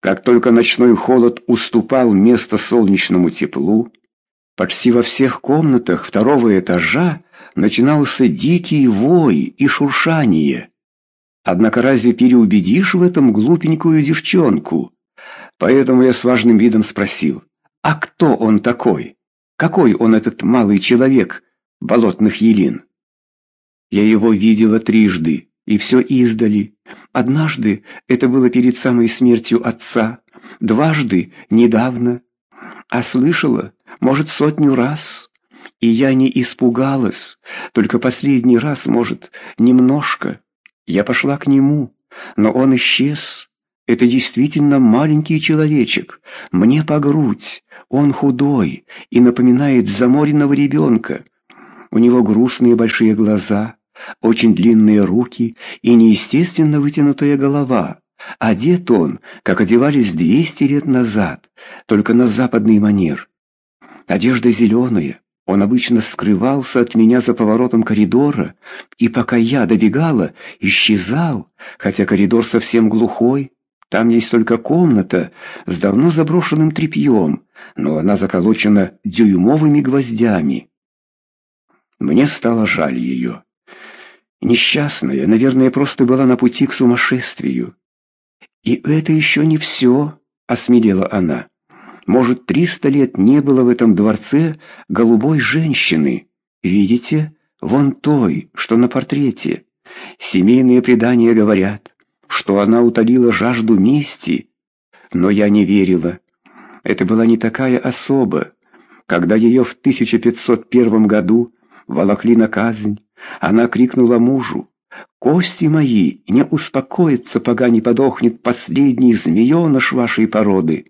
Как только ночной холод уступал место солнечному теплу, почти во всех комнатах второго этажа начинался дикий вой и шуршание. Однако разве переубедишь в этом глупенькую девчонку? Поэтому я с важным видом спросил, а кто он такой? Какой он этот малый человек болотных елин? Я его видела трижды, и все издали. Однажды это было перед самой смертью отца, дважды недавно, а слышала, может, сотню раз. И я не испугалась, только последний раз, может, немножко. Я пошла к нему, но он исчез. Это действительно маленький человечек, мне по грудь. Он худой и напоминает заморенного ребенка. У него грустные большие глаза, очень длинные руки и неестественно вытянутая голова. Одет он, как одевались двести лет назад, только на западный манер. Одежда зеленая, он обычно скрывался от меня за поворотом коридора, и пока я добегала, исчезал, хотя коридор совсем глухой. Там есть только комната с давно заброшенным тряпьем, но она заколочена дюймовыми гвоздями. Мне стало жаль ее. Несчастная, наверное, просто была на пути к сумасшествию. «И это еще не все», — осмелела она. «Может, триста лет не было в этом дворце голубой женщины. Видите, вон той, что на портрете. Семейные предания говорят, что она утолила жажду мести. Но я не верила. Это была не такая особа. Когда ее в 1501 году волокли на казнь, она крикнула мужу, «Кости мои не успокоятся, пока не подохнет последний змееныш вашей породы».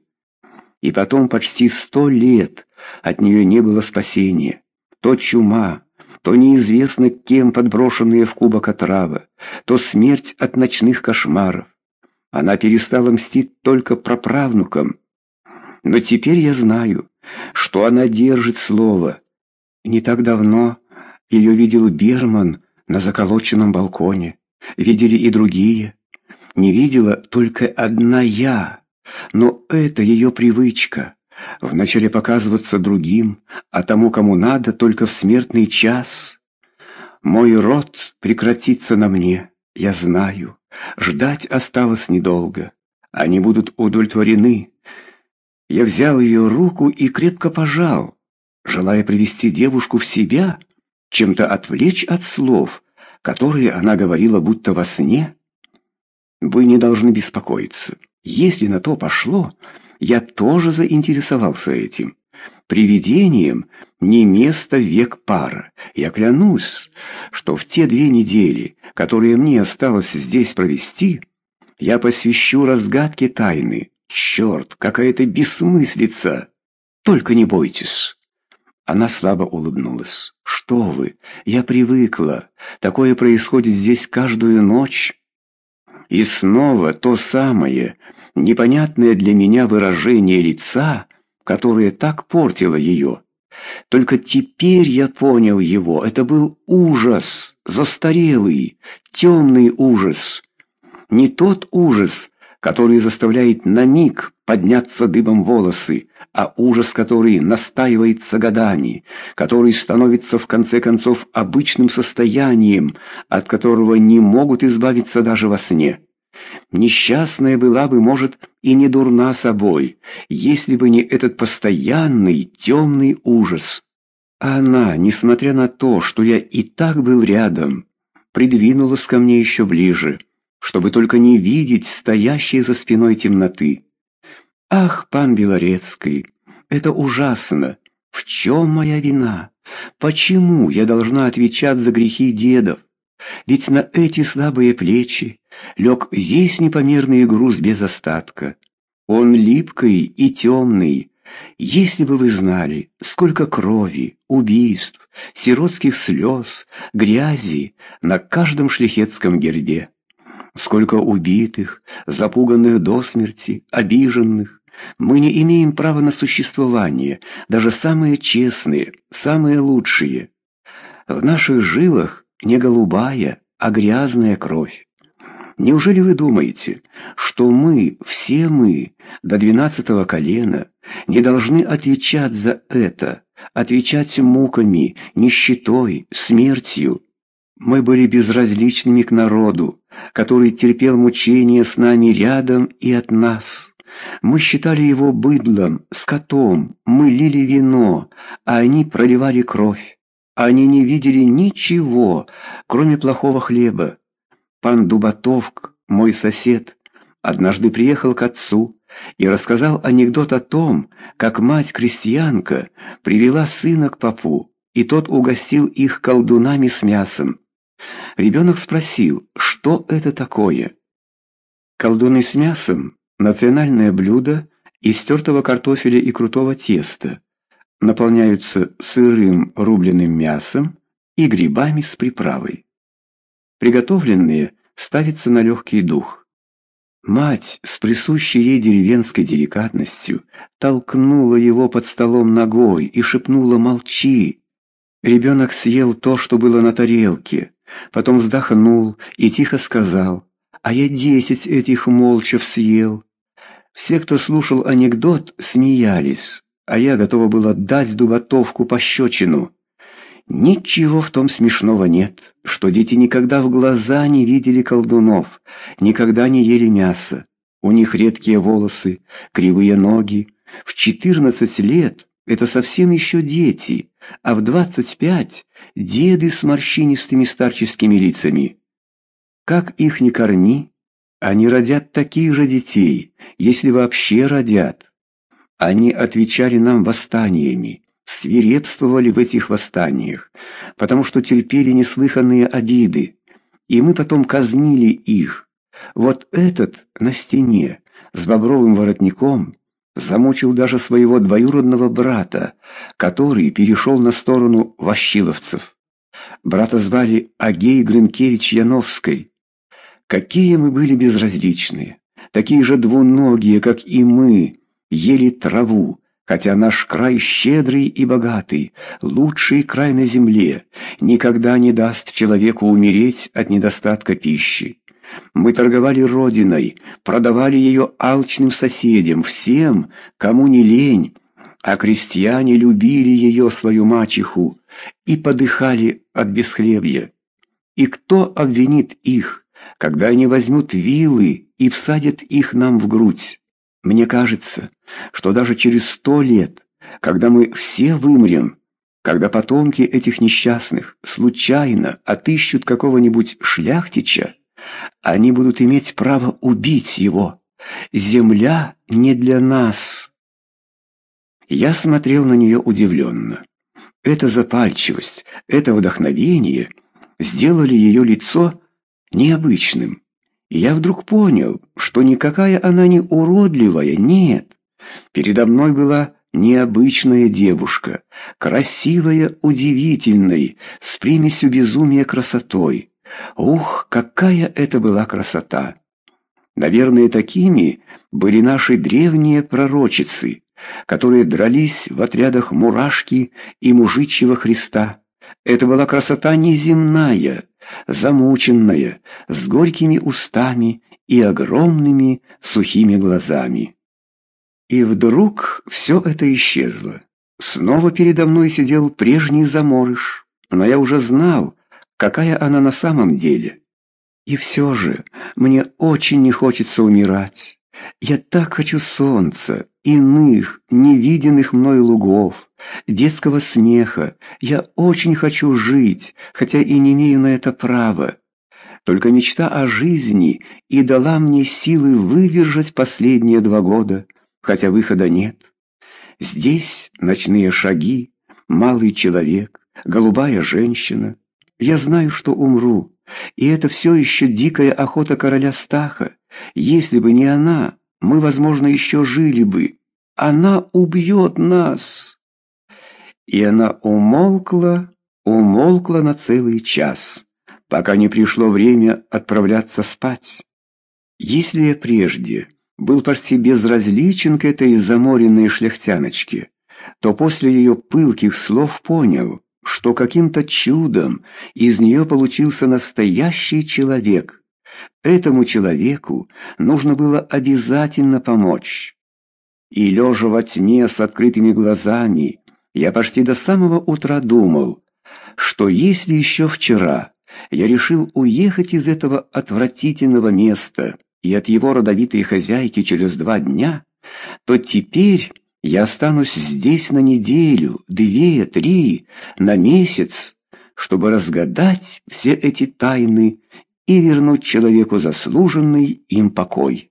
И потом почти сто лет от нее не было спасения. То чума, то неизвестно кем подброшенные в кубок отрава, то смерть от ночных кошмаров. Она перестала мстить только праправнукам. Но теперь я знаю, что она держит слово. Не так давно ее видел Берман на заколоченном балконе. Видели и другие. Не видела только одна я. Но это ее привычка. Вначале показываться другим, а тому, кому надо, только в смертный час. Мой род прекратится на мне, я знаю. Ждать осталось недолго. Они будут удовлетворены. Я взял ее руку и крепко пожал, желая привести девушку в себя — чем-то отвлечь от слов, которые она говорила будто во сне? Вы не должны беспокоиться. Если на то пошло, я тоже заинтересовался этим. Привидением не место век пара. Я клянусь, что в те две недели, которые мне осталось здесь провести, я посвящу разгадке тайны. Черт, какая-то бессмыслица! Только не бойтесь. Она слабо улыбнулась. «Что вы? Я привыкла. Такое происходит здесь каждую ночь». И снова то самое, непонятное для меня выражение лица, которое так портило ее. Только теперь я понял его. Это был ужас, застарелый, темный ужас. Не тот ужас, который заставляет на миг подняться дыбом волосы, а ужас, который настаивается годами, который становится в конце концов обычным состоянием, от которого не могут избавиться даже во сне. Несчастная была бы, может, и не дурна собой, если бы не этот постоянный темный ужас. А она, несмотря на то, что я и так был рядом, придвинулась ко мне еще ближе, чтобы только не видеть стоящей за спиной темноты. «Ах, пан Белорецкий, это ужасно! В чем моя вина? Почему я должна отвечать за грехи дедов? Ведь на эти слабые плечи лег весь непомерный груз без остатка. Он липкий и темный. Если бы вы знали, сколько крови, убийств, сиротских слез, грязи на каждом шляхетском гербе. Сколько убитых, запуганных до смерти, обиженных, мы не имеем права на существование, даже самые честные, самые лучшие. В наших жилах не голубая, а грязная кровь. Неужели вы думаете, что мы, все мы, до двенадцатого колена не должны отвечать за это, отвечать муками, нищетой, смертью. Мы были безразличными к народу, который терпел мучения с нами рядом и от нас. Мы считали его быдлом, скотом, мы лили вино, а они проливали кровь. Они не видели ничего, кроме плохого хлеба. Пан Дубатовк, мой сосед, однажды приехал к отцу и рассказал анекдот о том, как мать-крестьянка привела сына к попу, и тот угостил их колдунами с мясом. Ребенок спросил, что это такое. Колдуны с мясом – национальное блюдо из тертого картофеля и крутого теста. Наполняются сырым рубленым мясом и грибами с приправой. Приготовленные ставятся на легкий дух. Мать с присущей ей деревенской деликатностью толкнула его под столом ногой и шепнула «Молчи!». Ребенок съел то, что было на тарелке, Потом вздохнул и тихо сказал, «А я десять этих молча съел». Все, кто слушал анекдот, смеялись, а я готова была дать дубатовку пощечину. Ничего в том смешного нет, что дети никогда в глаза не видели колдунов, никогда не ели мясо. У них редкие волосы, кривые ноги. В четырнадцать лет это совсем еще дети, а в двадцать пять деды с морщинистыми старческими лицами. Как их ни корми, они родят таких же детей, если вообще родят. Они отвечали нам восстаниями, свирепствовали в этих восстаниях, потому что терпели неслыханные обиды, и мы потом казнили их. Вот этот на стене с бобровым воротником замучил даже своего двоюродного брата, который перешел на сторону ващиловцев. Брата звали Агей Гринкевич Яновской. Какие мы были безразличные, такие же двуногие, как и мы, ели траву, хотя наш край щедрый и богатый, лучший край на земле, никогда не даст человеку умереть от недостатка пищи. Мы торговали родиной, продавали ее алчным соседям, всем, кому не лень, а крестьяне любили ее, свою мачеху, и подыхали от бесхлебья. И кто обвинит их, когда они возьмут вилы и всадят их нам в грудь? Мне кажется, что даже через сто лет, когда мы все вымрем, когда потомки этих несчастных случайно отыщут какого-нибудь шляхтича, они будут иметь право убить его. Земля не для нас. Я смотрел на нее удивленно. Эта запальчивость, это вдохновение сделали ее лицо необычным. И я вдруг понял, что никакая она не уродливая, нет. Передо мной была необычная девушка, красивая, удивительной, с примесью безумия красотой. Ух, какая это была красота! Наверное, такими были наши древние пророчицы, которые дрались в отрядах мурашки и мужичьего Христа. Это была красота неземная, замученная, с горькими устами и огромными сухими глазами. И вдруг все это исчезло. Снова передо мной сидел прежний заморыш, но я уже знал, какая она на самом деле. И все же мне очень не хочется умирать. Я так хочу солнца, иных, невиденных мной лугов, детского смеха. Я очень хочу жить, хотя и не имею на это права. Только мечта о жизни и дала мне силы выдержать последние два года, хотя выхода нет. Здесь ночные шаги, малый человек, голубая женщина, я знаю, что умру, и это все еще дикая охота короля Стаха. Если бы не она, мы, возможно, еще жили бы. Она убьет нас!» И она умолкла, умолкла на целый час, пока не пришло время отправляться спать. Если я прежде был почти безразличен к этой заморенной шляхтяночке, то после ее пылких слов понял, что каким-то чудом из нее получился настоящий человек. Этому человеку нужно было обязательно помочь. И лежа во тьме с открытыми глазами, я почти до самого утра думал, что если еще вчера я решил уехать из этого отвратительного места и от его родовитой хозяйки через два дня, то теперь я останусь здесь на неделю, две, три, на месяц, чтобы разгадать все эти тайны и вернуть человеку заслуженный им покой.